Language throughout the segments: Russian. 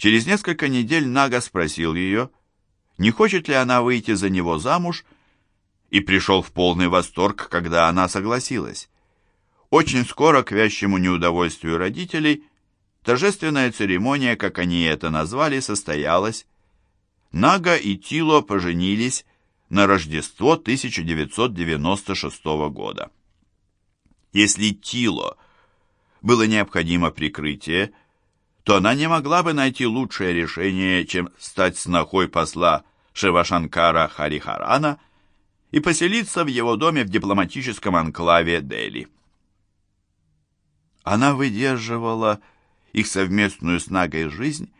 Через несколько недель Нага спросил ее, не хочет ли она выйти за него замуж, и пришел в полный восторг, когда она согласилась. Очень скоро, к вящему неудовольствию родителей, торжественная церемония, как они это назвали, состоялась. Нага и Тило поженились на Рождество 1996 года. Если Тило было необходимо прикрытие, то она не могла бы найти лучшее решение, чем стать снохой посла Шивашанкара Харихарана и поселиться в его доме в дипломатическом анклаве Дели. Она выдерживала их совместную с Нагой жизнь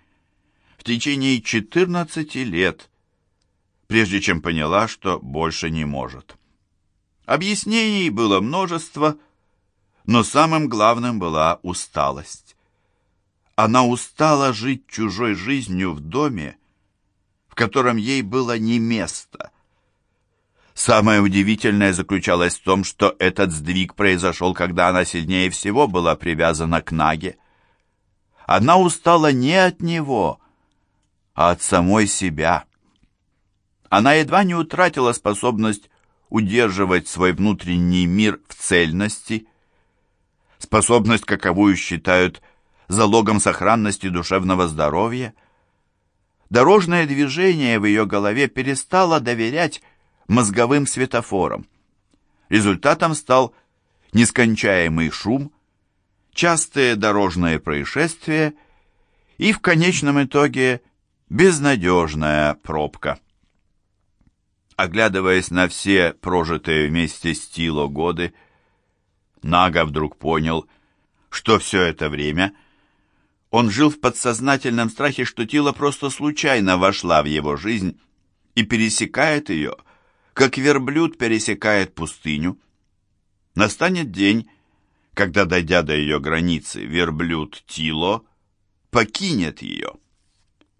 в течение 14 лет, прежде чем поняла, что больше не может. Объяснений было множество, но самым главным была усталость. Она устала жить чужой жизнью в доме, в котором ей было не место – Самое удивительное заключалось в том, что этот сдвиг произошел, когда она сильнее всего была привязана к Наге. Она устала не от него, а от самой себя. Она едва не утратила способность удерживать свой внутренний мир в цельности, способность, каковую считают залогом сохранности душевного здоровья. Дорожное движение в ее голове перестало доверять мозговым светофором. Результатом стал нескончаемый шум, частые дорожные происшествия и в конечном итоге безнадежная пробка. Оглядываясь на все прожитые вместе с Тило годы, Нага вдруг понял, что все это время он жил в подсознательном страхе, что Тила просто случайно вошла в его жизнь и пересекает ее – как верблюд пересекает пустыню. Настанет день, когда, дойдя до ее границы, верблюд Тило покинет ее.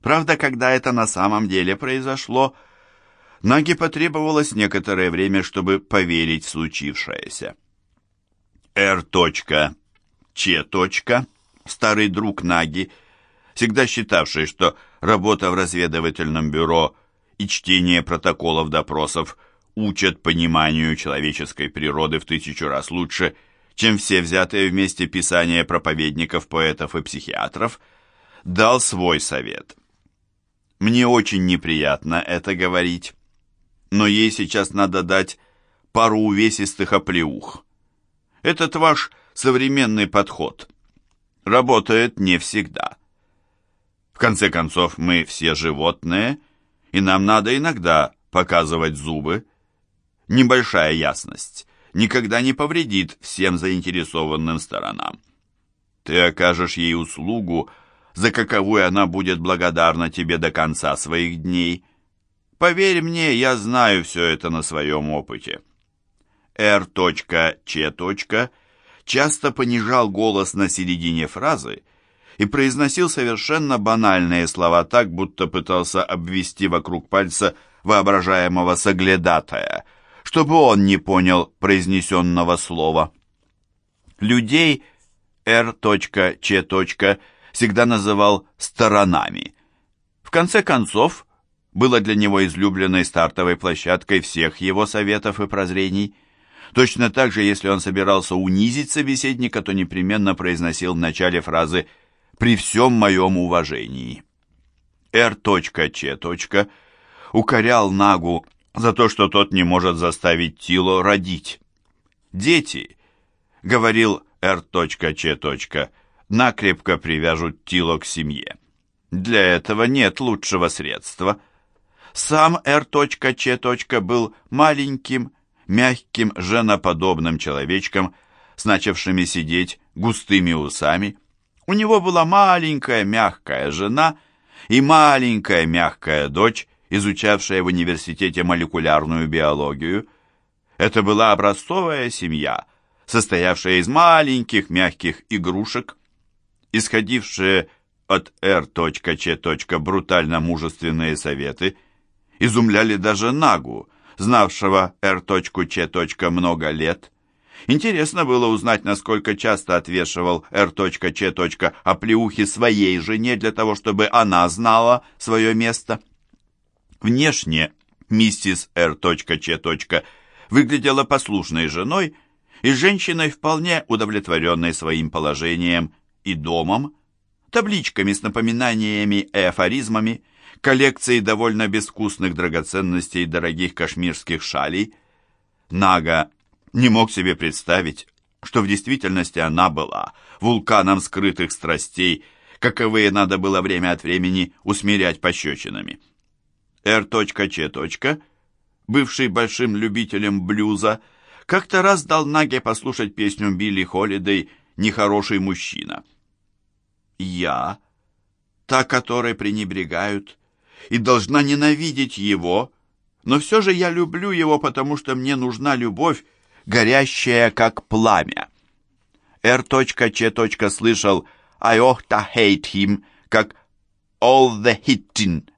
Правда, когда это на самом деле произошло, Наге потребовалось некоторое время, чтобы поверить в случившееся. Р. Ч. Старый друг Наги, всегда считавший, что работа в разведывательном бюро и чтение протоколов допросов – учат пониманию человеческой природы в тысячу раз лучше, чем все взятые вместе писания проповедников, поэтов и психиатров, дал свой совет. Мне очень неприятно это говорить, но ей сейчас надо дать пару увесистых оплеух. Этот ваш современный подход работает не всегда. В конце концов, мы все животные, и нам надо иногда показывать зубы, небольшая ясность никогда не повредит всем заинтересованным сторонам. Ты окажешь ей услугу, за каковую она будет благодарна тебе до конца своих дней. Поверь мне, я знаю все это на своем опыте. Р.Ч. часто понижал голос на середине фразы и произносил совершенно банальные слова так, будто пытался обвести вокруг пальца воображаемого соглядатая – чтобы он не понял произнесенного слова. Людей R.Ч. всегда называл «сторонами». В конце концов, было для него излюбленной стартовой площадкой всех его советов и прозрений. Точно так же, если он собирался унизить собеседника, то непременно произносил в начале фразы «при всем моем уважении». R.Ч. укорял Нагу за то, что тот не может заставить Тило родить. «Дети», — говорил Р.Ч. накрепко привяжут Тило к семье. Для этого нет лучшего средства. Сам Р.Ч. был маленьким, мягким, женоподобным человечком с начавшими сидеть густыми усами. У него была маленькая мягкая жена и маленькая мягкая дочь, изучавшая в университете молекулярную биологию. Это была образцовая семья, состоявшая из маленьких мягких игрушек, исходившие от R.Ч. брутально мужественные советы, изумляли даже Нагу, знавшего R.Ч. много лет. Интересно было узнать, насколько часто отвешивал Р.Ч. оплеухи своей жене для того, чтобы она знала свое место. Внешне миссис Р.Ч. выглядела послушной женой и женщиной, вполне удовлетворенной своим положением и домом, табличками с напоминаниями и афоризмами, коллекцией довольно безвкусных драгоценностей и дорогих кашмирских шалей. Нага не мог себе представить, что в действительности она была вулканом скрытых страстей, каковые надо было время от времени усмирять пощечинами. Р.Ч. бывший большим любителем блюза, как-то раз дал Наге послушать песню Билли Холидей «Нехороший мужчина». «Я, та, которой пренебрегают, и должна ненавидеть его, но все же я люблю его, потому что мне нужна любовь, горящая как пламя». Р.Ч. слышал «I ought to hate him», как «all the hitting».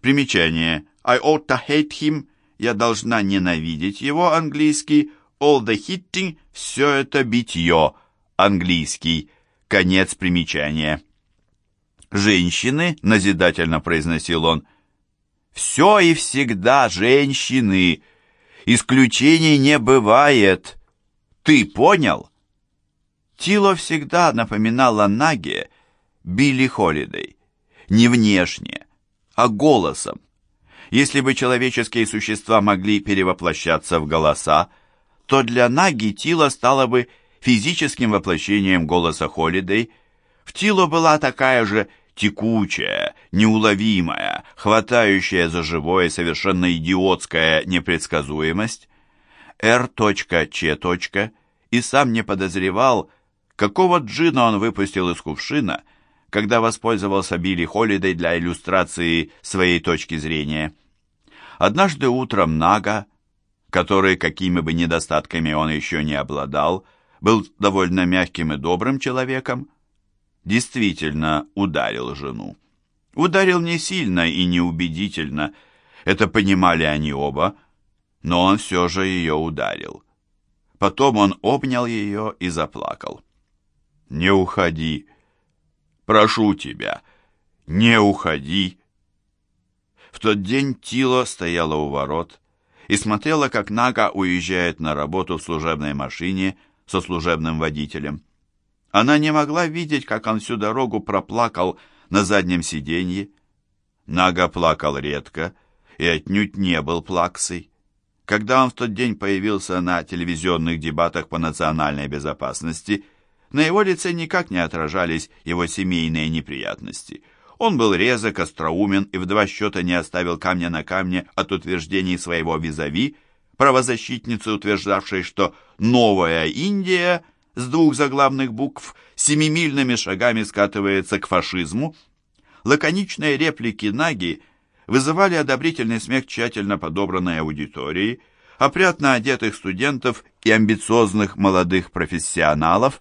Примечание «I ought to hate him» «Я должна ненавидеть его» английский «all the hitting» «все это битье» английский. Конец примечания. «Женщины», — назидательно произносил он, — «все и всегда женщины. Исключений не бывает. Ты понял?» Тило всегда напоминала Наге Билли Холидей. Не внешне, а голосом. Если бы человеческие существа могли перевоплощаться в голоса, то для Наги Тила стало бы физическим воплощением голоса Холидей. В Тило была такая же текучая, неуловимая, хватающая за живое, совершенно идиотская непредсказуемость. Р.Ч. и сам не подозревал, какого джина он выпустил из кувшина, когда воспользовался Билли Холидей для иллюстрации своей точки зрения. Однажды утром Нага, который, какими бы недостатками он еще не обладал, был довольно мягким и добрым человеком, действительно ударил жену. Ударил не сильно и неубедительно, это понимали они оба, но он все же ее ударил. Потом он обнял ее и заплакал. «Не уходи! Прошу тебя, не уходи!» В тот день Тило стояла у ворот и смотрела, как Нага уезжает на работу в служебной машине со служебным водителем. Она не могла видеть, как он всю дорогу проплакал на заднем сиденье. Нага плакал редко и отнюдь не был плаксой. Когда он в тот день появился на телевизионных дебатах по национальной безопасности, на его лице никак не отражались его семейные неприятности. Он был резок, остроумен и в два счета не оставил камня на камне от утверждений своего визави, правозащитницы, утверждавшей, что «новая Индия» с двух заглавных букв семимильными шагами скатывается к фашизму. Лаконичные реплики Наги вызывали одобрительный смех тщательно подобранной аудитории, опрятно одетых студентов и амбициозных молодых профессионалов.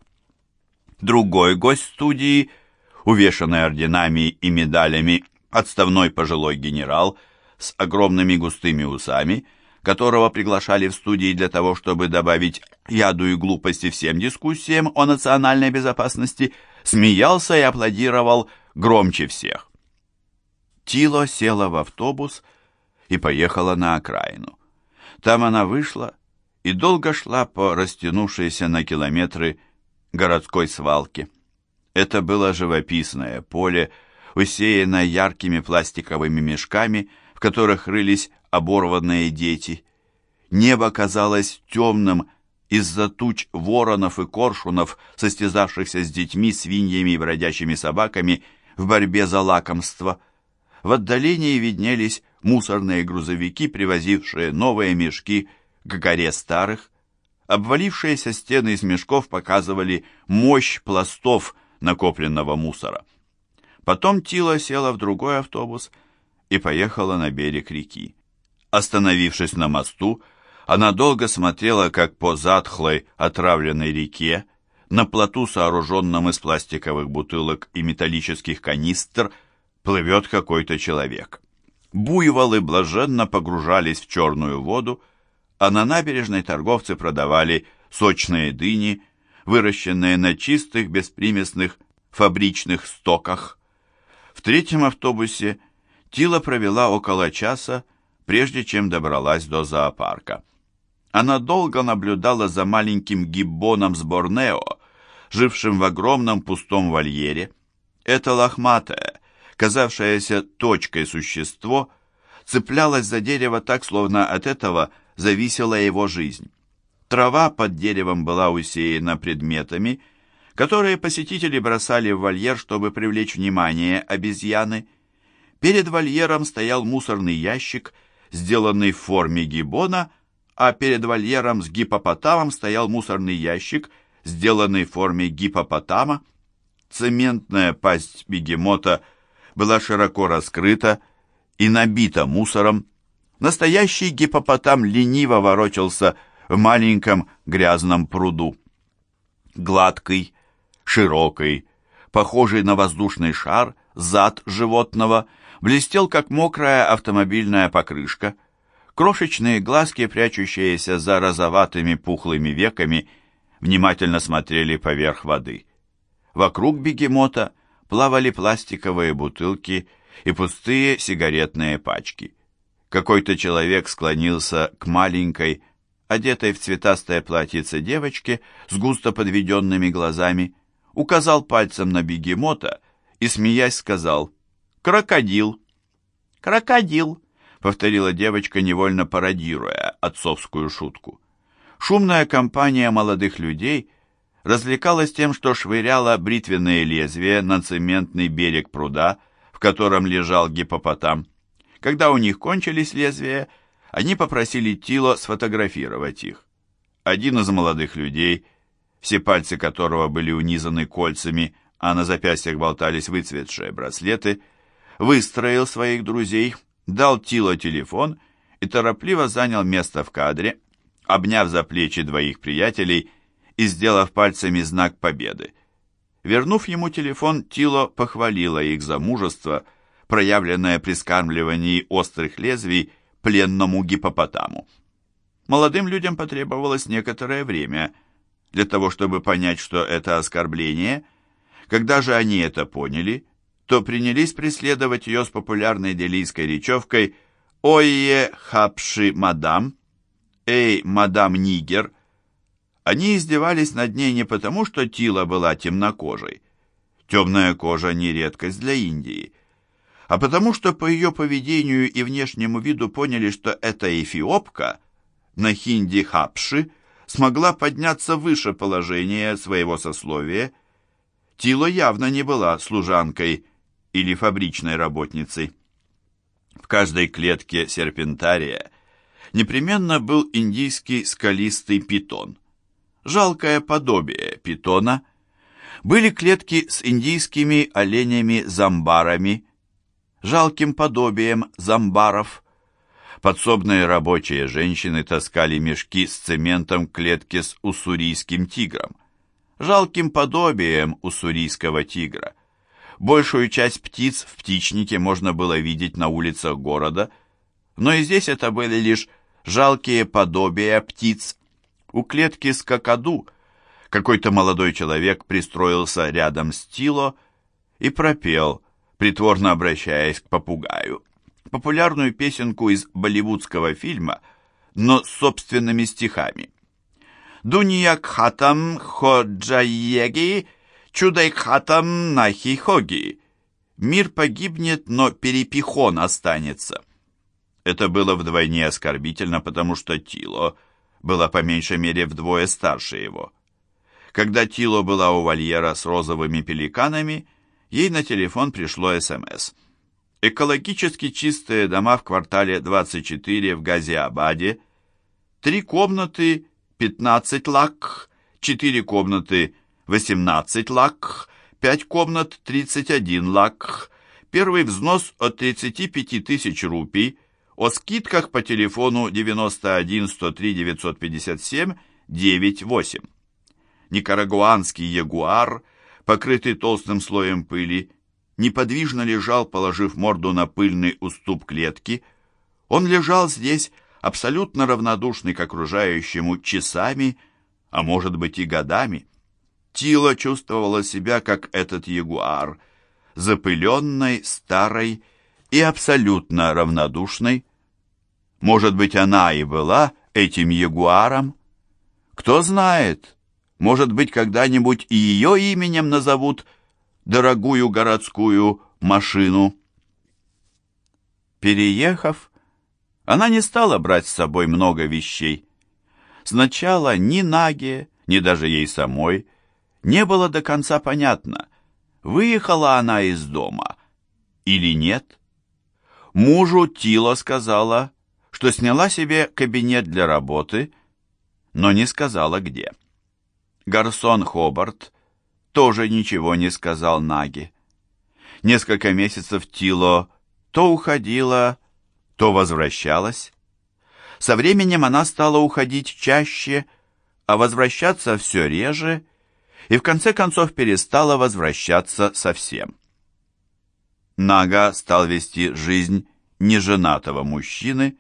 Другой гость студии, увешанный орденами и медалями, отставной пожилой генерал с огромными густыми усами – которого приглашали в студии для того, чтобы добавить яду и глупости всем дискуссиям о национальной безопасности, смеялся и аплодировал громче всех. Тило села в автобус и поехала на окраину. Там она вышла и долго шла по растянувшейся на километры городской свалке. Это было живописное поле, усеянное яркими пластиковыми мешками, в которых рылись оборванные дети. Небо казалось темным из-за туч воронов и коршунов, состязавшихся с детьми, свиньями и бродячими собаками в борьбе за лакомство. В отдалении виднелись мусорные грузовики, привозившие новые мешки к горе старых. Обвалившиеся стены из мешков показывали мощь пластов накопленного мусора. Потом Тила села в другой автобус и поехала на берег реки. Остановившись на мосту, она долго смотрела, как по затхлой, отравленной реке, на плоту, сооруженном из пластиковых бутылок и металлических канистр, плывет какой-то человек. Буйволы блаженно погружались в черную воду, а на набережной торговцы продавали сочные дыни, выращенные на чистых, беспримесных фабричных стоках. В третьем автобусе Тила провела около часа, прежде чем добралась до зоопарка. Она долго наблюдала за маленьким гиббоном с Борнео, жившим в огромном пустом вольере. Это лохматое, казавшееся точкой существо, цеплялось за дерево так, словно от этого зависела его жизнь. Трава под деревом была усеяна предметами, которые посетители бросали в вольер, чтобы привлечь внимание обезьяны. Перед вольером стоял мусорный ящик, сделанный в форме гиббона, а перед вольером с гипопотамом стоял мусорный ящик, сделанный в форме гипопотама. Цементная пасть бегемота была широко раскрыта и набита мусором. Настоящий гипопотам лениво ворочался в маленьком грязном пруду. Гладкий, широкий, похожий на воздушный шар, зад животного блестел, как мокрая автомобильная покрышка. Крошечные глазки, прячущиеся за розоватыми пухлыми веками, внимательно смотрели поверх воды. Вокруг бегемота плавали пластиковые бутылки и пустые сигаретные пачки. Какой-то человек склонился к маленькой, одетой в цветастое платьице девочке с густо подведенными глазами, указал пальцем на бегемота и, смеясь, сказал «Крокодил». «Крокодил», — повторила девочка, невольно пародируя отцовскую шутку. Шумная компания молодых людей развлекалась тем, что швыряла бритвенные лезвия на цементный берег пруда, в котором лежал гипопотам. Когда у них кончились лезвия, они попросили Тило сфотографировать их. Один из молодых людей, все пальцы которого были унизаны кольцами, а на запястьях болтались выцветшие браслеты, выстроил своих друзей, дал Тило телефон и торопливо занял место в кадре, обняв за плечи двоих приятелей и сделав пальцами знак победы. Вернув ему телефон, Тило похвалила их за мужество, проявленное при скармливании острых лезвий пленному гипопотаму. Молодым людям потребовалось некоторое время для того, чтобы понять, что это оскорбление. Когда же они это поняли, то принялись преследовать ее с популярной делийской речевкой «Ойе хапши мадам», «Эй, мадам Нигер», они издевались над ней не потому, что Тила была темнокожей. Темная кожа не редкость для Индии. А потому, что по ее поведению и внешнему виду поняли, что эта эфиопка на хинди хапши смогла подняться выше положения своего сословия. Тила явно не была служанкой или фабричной работницей. В каждой клетке серпентария непременно был индийский скалистый питон – жалкое подобие питона, были клетки с индийскими оленями-замбарами, жалким подобием замбаров. Подсобные рабочие женщины таскали мешки с цементом к клетке с уссурийским тигром, жалким подобием уссурийского тигра. Большую часть птиц в птичнике можно было видеть на улицах города, но и здесь это были лишь жалкие подобия птиц, у клетки с какаду какой-то молодой человек пристроился рядом с Тило и пропел, притворно обращаясь к попугаю, популярную песенку из болливудского фильма, но с собственными стихами. «Дунья кхатам ходжаеги, чудай кхатам нахи хоги». Мир погибнет, но перепихон останется. Это было вдвойне оскорбительно, потому что Тило была по меньшей мере вдвое старше его. Когда Тило была у вольера с розовыми пеликанами, ей на телефон пришло СМС. Экологически чистые дома в квартале 24 в Газиабаде, три комнаты 15 лак, четыре комнаты 18 лак, пять комнат 31 лак, первый взнос от 35 тысяч рупий, о скидках по телефону 91 103 957 98. Никарагуанский ягуар, покрытый толстым слоем пыли, неподвижно лежал, положив морду на пыльный уступ клетки. Он лежал здесь, абсолютно равнодушный к окружающему, часами, а может быть и годами. Тила чувствовала себя, как этот ягуар, запыленной, старой и абсолютно равнодушной. Может быть, она и была этим ягуаром? Кто знает, может быть, когда-нибудь и ее именем назовут дорогую городскую машину. Переехав, она не стала брать с собой много вещей. Сначала ни Наге, ни даже ей самой не было до конца понятно, выехала она из дома или нет. Мужу Тила сказала, что сняла себе кабинет для работы, но не сказала где. Гарсон Хобарт тоже ничего не сказал Наге. Несколько месяцев Тило то уходила, то возвращалась. Со временем она стала уходить чаще, а возвращаться все реже, и в конце концов перестала возвращаться совсем. Нага стал вести жизнь неженатого мужчины,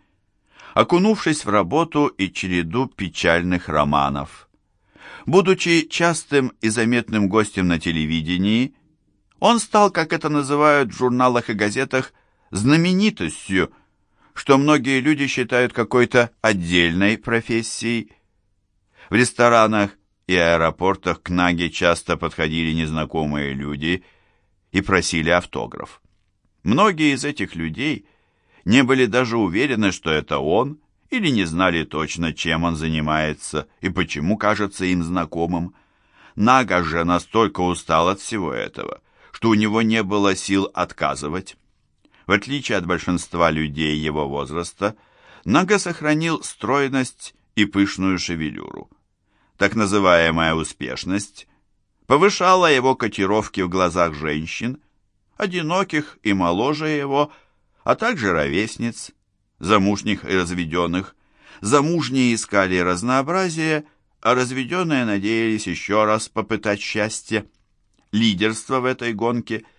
окунувшись в работу и череду печальных романов. Будучи частым и заметным гостем на телевидении, он стал, как это называют в журналах и газетах, знаменитостью, что многие люди считают какой-то отдельной профессией. В ресторанах и аэропортах к Наге часто подходили незнакомые люди и просили автограф. Многие из этих людей не были даже уверены, что это он, или не знали точно, чем он занимается и почему кажется им знакомым. Нага же настолько устал от всего этого, что у него не было сил отказывать. В отличие от большинства людей его возраста, Нага сохранил стройность и пышную шевелюру. Так называемая успешность повышала его котировки в глазах женщин, одиноких и моложе его, а также ровесниц, замужних и разведенных. Замужние искали разнообразие, а разведенные надеялись еще раз попытать счастье. Лидерство в этой гонке –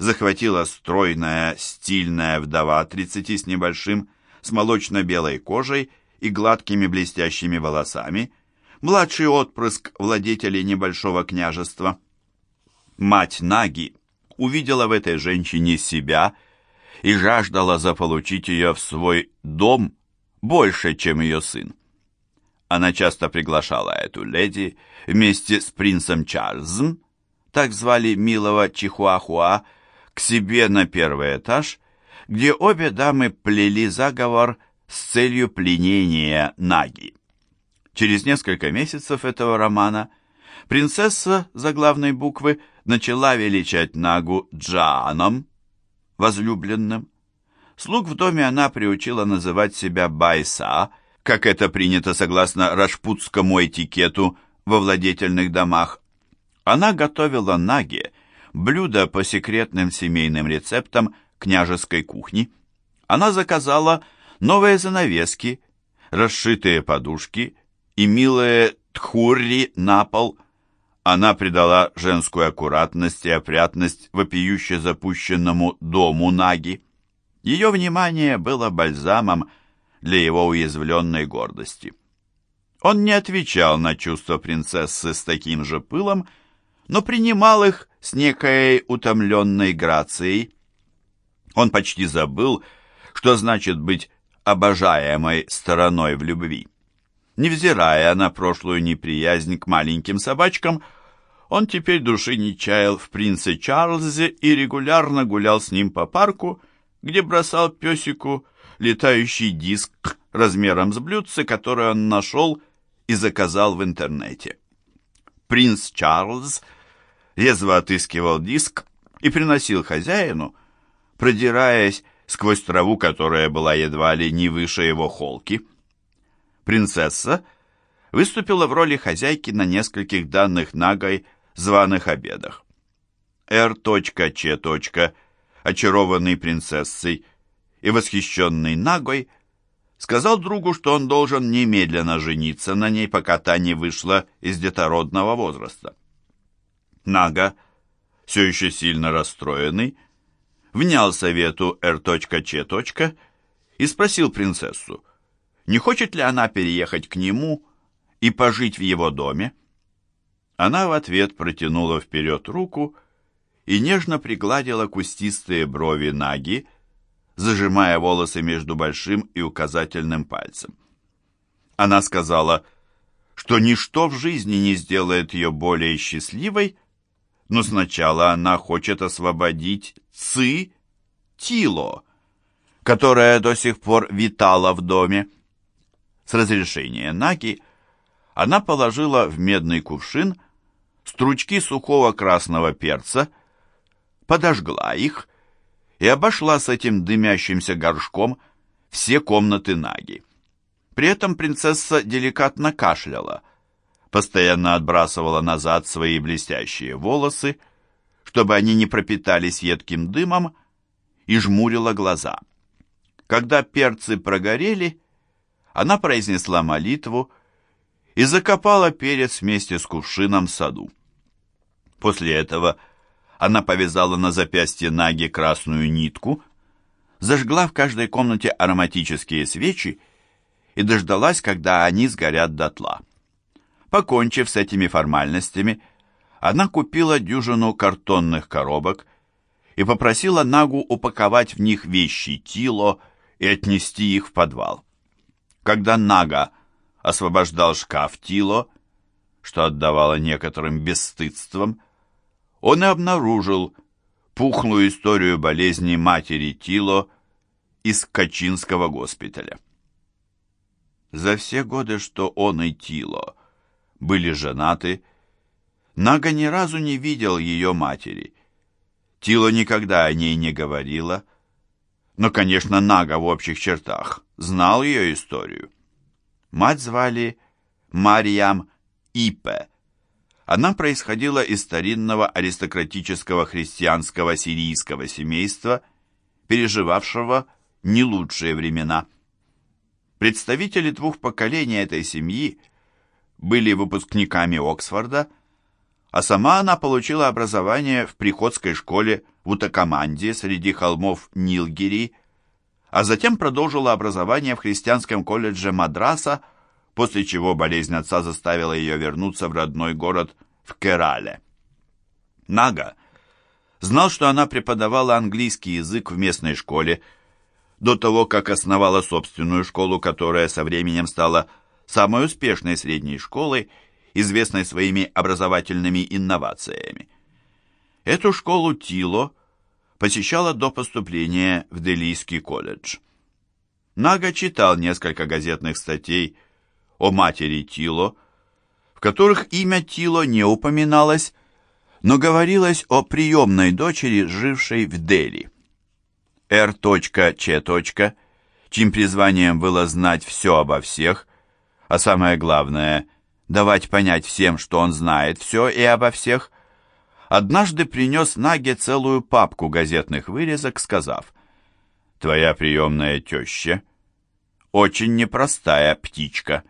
захватила стройная, стильная вдова 30 с небольшим, с молочно-белой кожей и гладкими блестящими волосами, младший отпрыск владетелей небольшого княжества. Мать Наги увидела в этой женщине себя и жаждала заполучить ее в свой дом больше, чем ее сын. Она часто приглашала эту леди вместе с принцем Чарльзом, так звали милого Чихуахуа, к себе на первый этаж, где обе дамы плели заговор с целью пленения Наги. Через несколько месяцев этого романа принцесса за главной буквы начала величать Нагу Джаном, возлюбленным. Слуг в доме она приучила называть себя Байса, как это принято согласно рашпутскому этикету во владетельных домах. Она готовила Наге блюдо по секретным семейным рецептам княжеской кухни. Она заказала новые занавески, расшитые подушки и милые тхурри на пол. Она придала женскую аккуратность и опрятность вопиюще запущенному дому Наги. Ее внимание было бальзамом для его уязвленной гордости. Он не отвечал на чувства принцессы с таким же пылом, но принимал их с некой утомленной грацией. Он почти забыл, что значит быть обожаемой стороной в любви. Невзирая на прошлую неприязнь к маленьким собачкам, он теперь души не чаял в принце Чарльзе и регулярно гулял с ним по парку, где бросал песику летающий диск размером с блюдце, который он нашел и заказал в интернете. Принц Чарльз – резво отыскивал диск и приносил хозяину, продираясь сквозь траву, которая была едва ли не выше его холки. Принцесса выступила в роли хозяйки на нескольких данных Нагой званых обедах. Р.Ч. очарованный принцессой и восхищенный Нагой, сказал другу, что он должен немедленно жениться на ней, пока та не вышла из детородного возраста. Нага, все еще сильно расстроенный, внял совету Р.Ч. и спросил принцессу, не хочет ли она переехать к нему и пожить в его доме? Она в ответ протянула вперед руку и нежно пригладила кустистые брови Наги, зажимая волосы между большим и указательным пальцем. Она сказала, что ничто в жизни не сделает ее более счастливой, но сначала она хочет освободить Ци Тило, которая до сих пор витала в доме. С разрешения Наги она положила в медный кувшин стручки сухого красного перца, подожгла их и обошла с этим дымящимся горшком все комнаты Наги. При этом принцесса деликатно кашляла, постоянно отбрасывала назад свои блестящие волосы, чтобы они не пропитались едким дымом, и жмурила глаза. Когда перцы прогорели, она произнесла молитву и закопала перец вместе с кувшином в саду. После этого она повязала на запястье Наги красную нитку, зажгла в каждой комнате ароматические свечи и дождалась, когда они сгорят дотла. Покончив с этими формальностями, она купила дюжину картонных коробок и попросила Нагу упаковать в них вещи Тило и отнести их в подвал. Когда Нага освобождал шкаф Тило, что отдавало некоторым бесстыдством, он и обнаружил пухлую историю болезни матери Тило из Качинского госпиталя. За все годы, что он и Тило были женаты, Нага ни разу не видел ее матери. Тило никогда о ней не говорила, но, конечно, Нага в общих чертах знал ее историю. Мать звали Марьям Ипе, она происходила из старинного аристократического христианского сирийского семейства, переживавшего не лучшие времена. Представители двух поколений этой семьи были выпускниками Оксфорда, а сама она получила образование в приходской школе в Утакаманде среди холмов Нилгири, а затем продолжила образование в христианском колледже Мадраса после чего болезнь отца заставила ее вернуться в родной город в Керале. Нага знал, что она преподавала английский язык в местной школе, до того, как основала собственную школу, которая со временем стала самой успешной средней школой, известной своими образовательными инновациями. Эту школу Тило посещала до поступления в Делийский колледж. Нага читал несколько газетных статей о матери Тило, в которых имя Тило не упоминалось, но говорилось о приемной дочери, жившей в Дели. Р.Ч. чьим призванием было знать все обо всех, а самое главное – давать понять всем, что он знает все и обо всех, однажды принес Наге целую папку газетных вырезок, сказав «Твоя приемная теща – очень непростая птичка».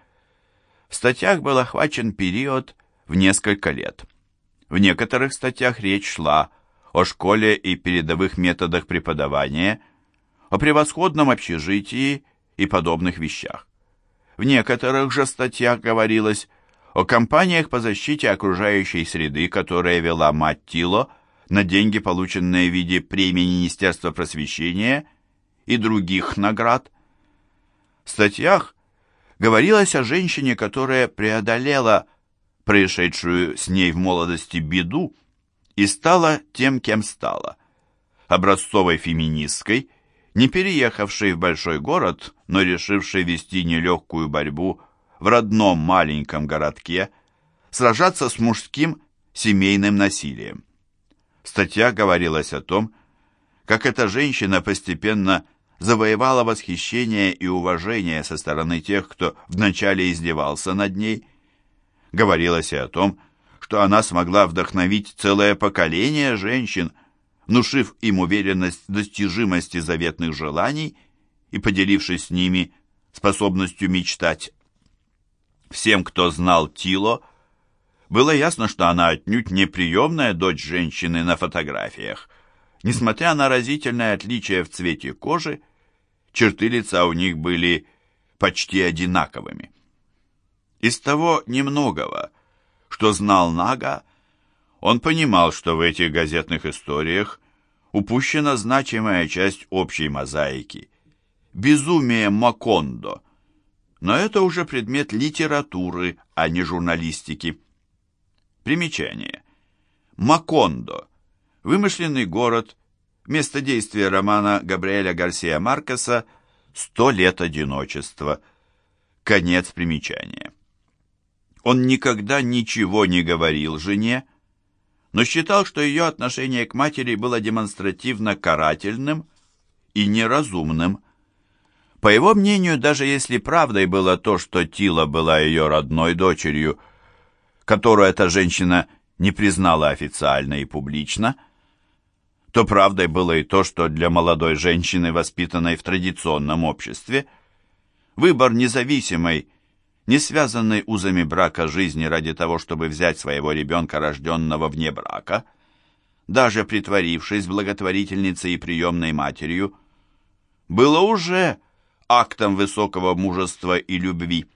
В статьях был охвачен период в несколько лет. В некоторых статьях речь шла о школе и передовых методах преподавания, о превосходном общежитии и подобных вещах. В некоторых же статьях говорилось о кампаниях по защите окружающей среды, которые вела мать Тило на деньги, полученные в виде премии Министерства просвещения и других наград. В статьях говорилось о женщине, которая преодолела происшедшую с ней в молодости беду и стала тем, кем стала. Образцовой феминисткой, не переехавшей в большой город, но решившей вести нелегкую борьбу в родном маленьком городке, сражаться с мужским семейным насилием. В статьях говорилось о том, как эта женщина постепенно завоевала восхищение и уважение со стороны тех, кто вначале издевался над ней. Говорилось и о том, что она смогла вдохновить целое поколение женщин, внушив им уверенность в достижимости заветных желаний и поделившись с ними способностью мечтать. Всем, кто знал Тило, было ясно, что она отнюдь не приемная дочь женщины на фотографиях. Несмотря на разительное отличие в цвете кожи, черты лица у них были почти одинаковыми. Из того немногого, что знал Нага, он понимал, что в этих газетных историях упущена значимая часть общей мозаики. Безумие Макондо. Но это уже предмет литературы, а не журналистики. Примечание. Макондо. Вымышленный город. Место действия романа Габриэля Гарсия Маркеса «Сто лет одиночества». Конец примечания. Он никогда ничего не говорил жене, но считал, что ее отношение к матери было демонстративно карательным и неразумным. По его мнению, даже если правдой было то, что Тила была ее родной дочерью, которую эта женщина не признала официально и публично, то правдой было и то, что для молодой женщины, воспитанной в традиционном обществе, выбор независимой, не связанной узами брака жизни ради того, чтобы взять своего ребенка, рожденного вне брака, даже притворившись благотворительницей и приемной матерью, было уже актом высокого мужества и любви.